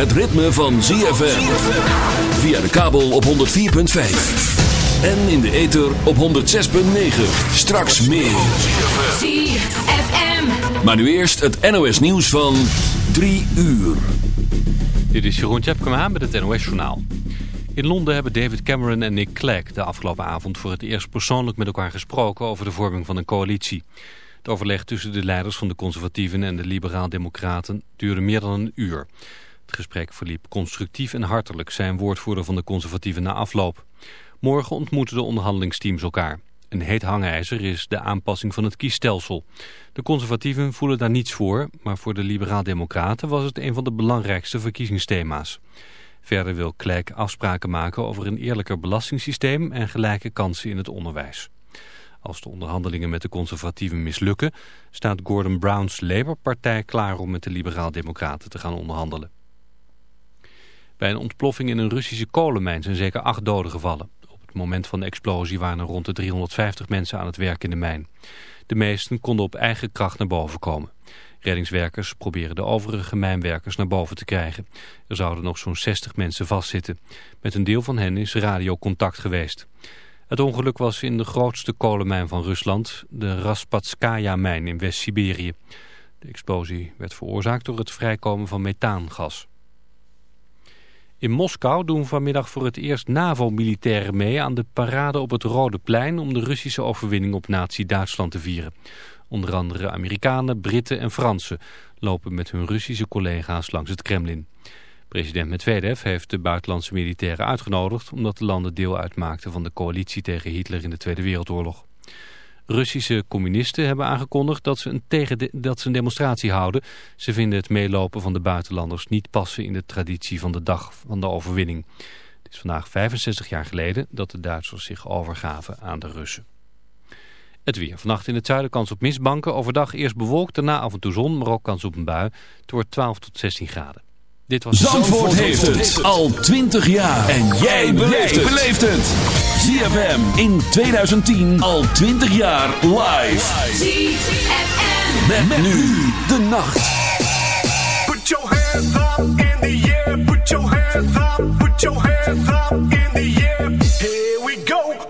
het ritme van ZFM. Via de kabel op 104.5. En in de ether op 106.9. Straks meer. ZFM. Maar nu eerst het NOS nieuws van 3 uur. Dit is Jeroen Tjepkema met het NOS Journaal. In Londen hebben David Cameron en Nick Clegg de afgelopen avond voor het eerst persoonlijk met elkaar gesproken over de vorming van een coalitie. Het overleg tussen de leiders van de conservatieven en de liberaal-democraten duurde meer dan een uur. Het gesprek verliep constructief en hartelijk, zijn woordvoerder van de conservatieven na afloop. Morgen ontmoeten de onderhandelingsteams elkaar. Een heet hangijzer is de aanpassing van het kiesstelsel. De conservatieven voelen daar niets voor, maar voor de liberaal-democraten was het een van de belangrijkste verkiezingsthema's. Verder wil Clegg afspraken maken over een eerlijker belastingssysteem en gelijke kansen in het onderwijs. Als de onderhandelingen met de conservatieven mislukken, staat Gordon Brown's Labour-partij klaar om met de liberaal-democraten te gaan onderhandelen. Bij een ontploffing in een Russische kolenmijn zijn zeker acht doden gevallen. Op het moment van de explosie waren er rond de 350 mensen aan het werk in de mijn. De meesten konden op eigen kracht naar boven komen. Reddingswerkers proberen de overige mijnwerkers naar boven te krijgen. Er zouden nog zo'n 60 mensen vastzitten. Met een deel van hen is radiocontact geweest. Het ongeluk was in de grootste kolenmijn van Rusland, de Raspatskaya-mijn in West-Siberië. De explosie werd veroorzaakt door het vrijkomen van methaangas. In Moskou doen vanmiddag voor het eerst NAVO-militairen mee aan de parade op het Rode Plein om de Russische overwinning op nazi-Duitsland te vieren. Onder andere Amerikanen, Britten en Fransen lopen met hun Russische collega's langs het Kremlin. President Medvedev heeft de buitenlandse militairen uitgenodigd omdat de landen deel uitmaakten van de coalitie tegen Hitler in de Tweede Wereldoorlog. Russische communisten hebben aangekondigd dat ze, een tegen dat ze een demonstratie houden. Ze vinden het meelopen van de buitenlanders niet passen in de traditie van de dag van de overwinning. Het is vandaag 65 jaar geleden dat de Duitsers zich overgaven aan de Russen. Het weer. Vannacht in het zuiden kans op mistbanken. Overdag eerst bewolkt, daarna af en toe zon, maar ook kans op een bui. Het wordt 12 tot 16 graden. Dit was Zandvoort, heeft het al 20 jaar. En jij beleeft het. ZFM in 2010 al 20 jaar live. ZFM. Met, nu de nacht. Put your hands up in the air. Put your hands up. Put your hands up in the air. Here we go.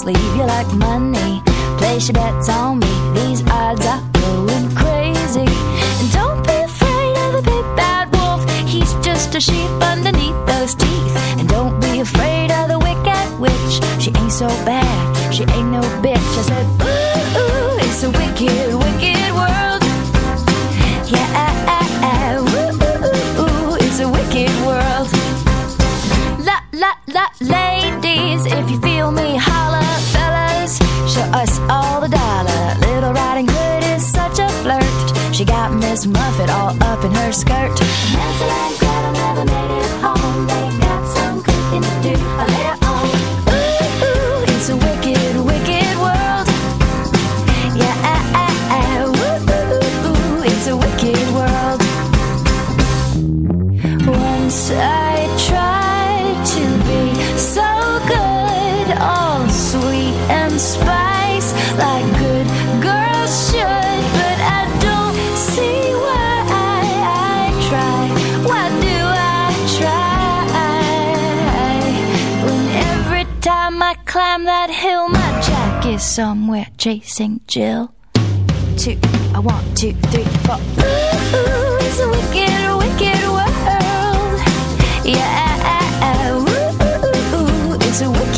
sleeve. You like money, place your bets on me.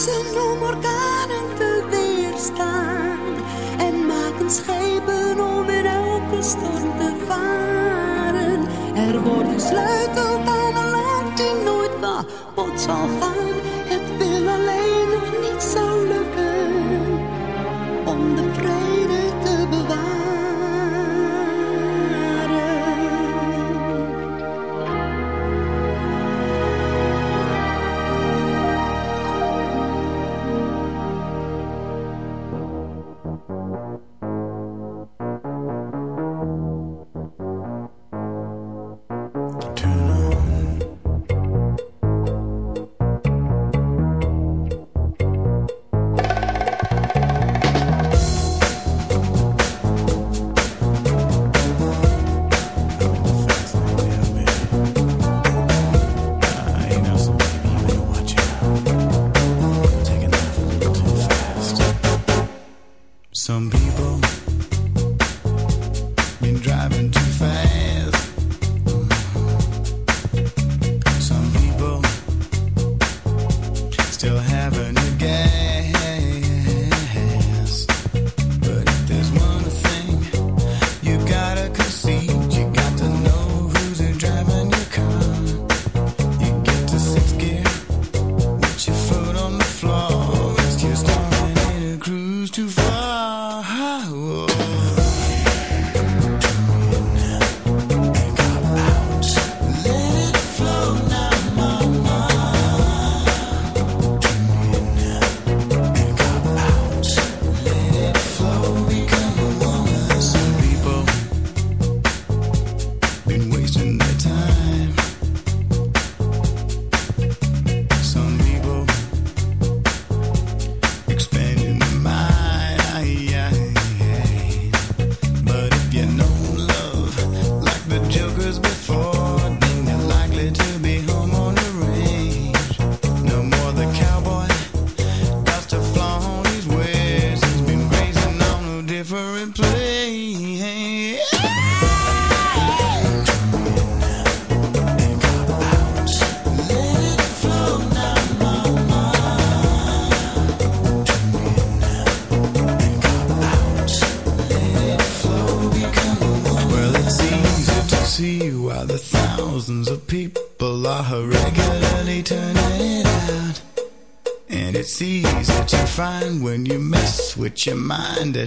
Om orkanen te weerstaan. En maken schepen om in elke storm te varen. Er wordt gesleuteld aan een land die nooit wat zal gaan.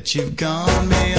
that you've gone, mad.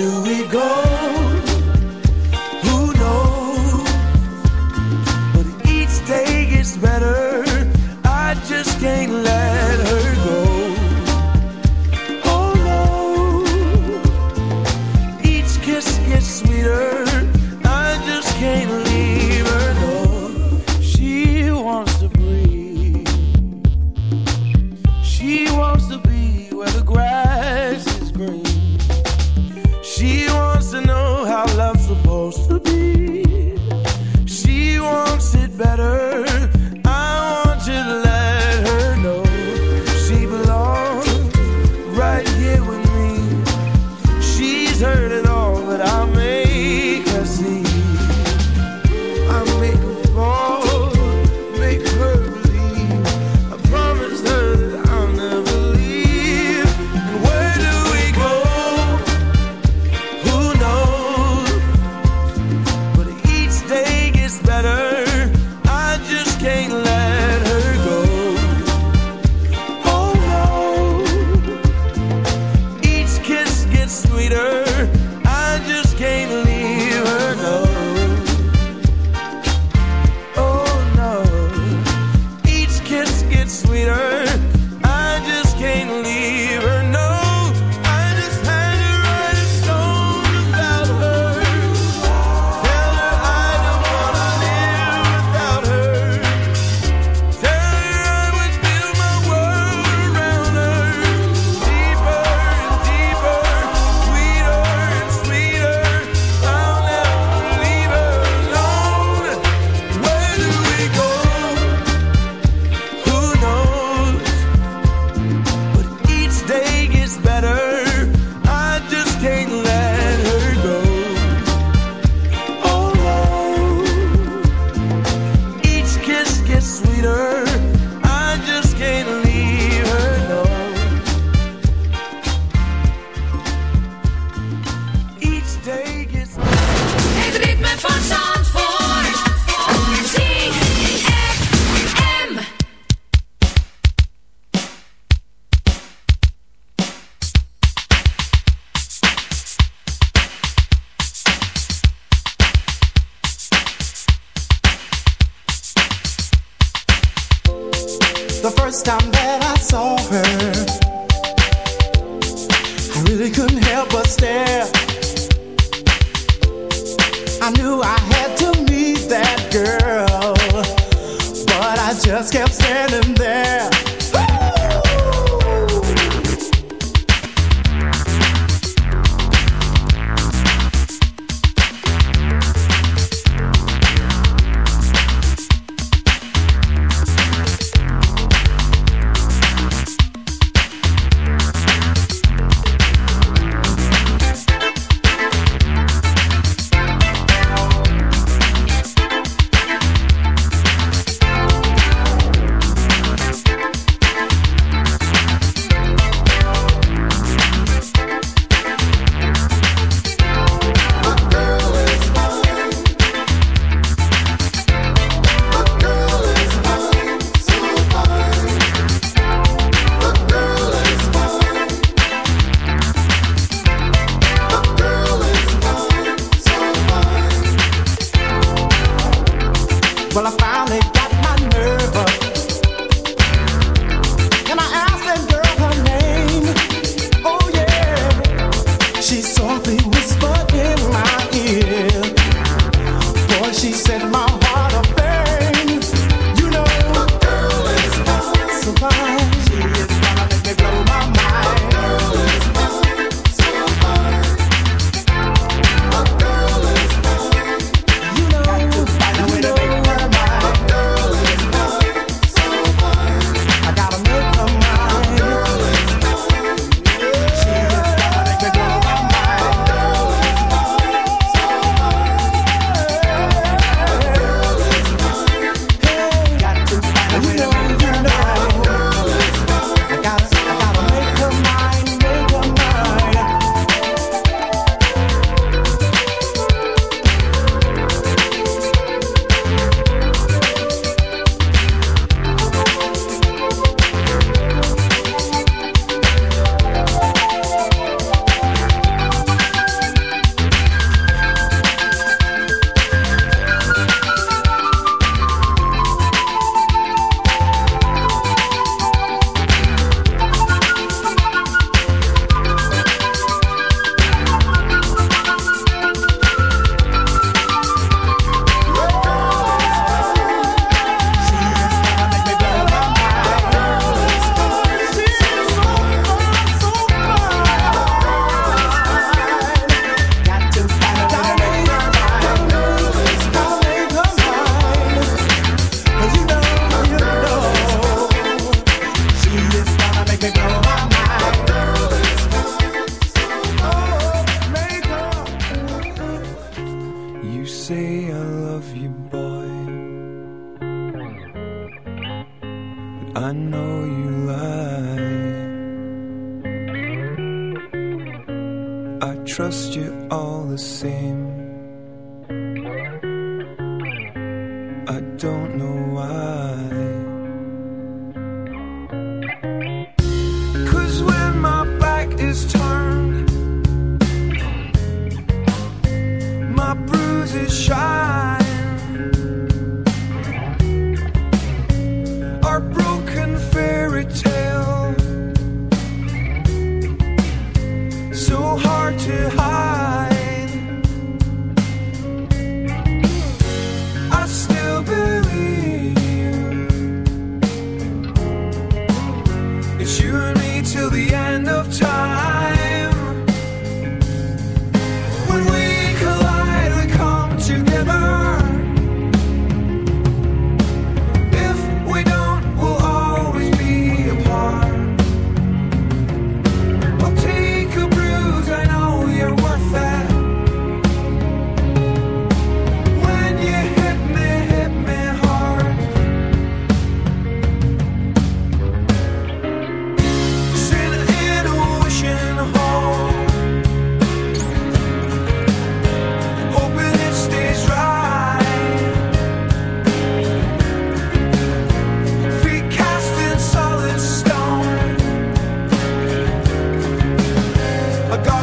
Do I got